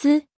つ。